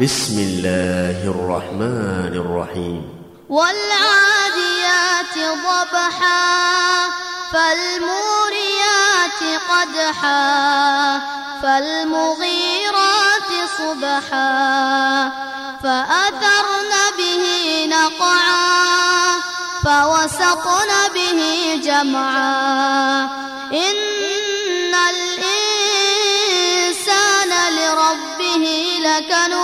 بسم الله الرحمن الرحيم. والعاديات ضبحا فالموريات قدحا فالمغيرات صبحا فأثرن به نقعا فوسطن به جمعا. إن الإنسان لربه لكنود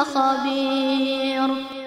لخبير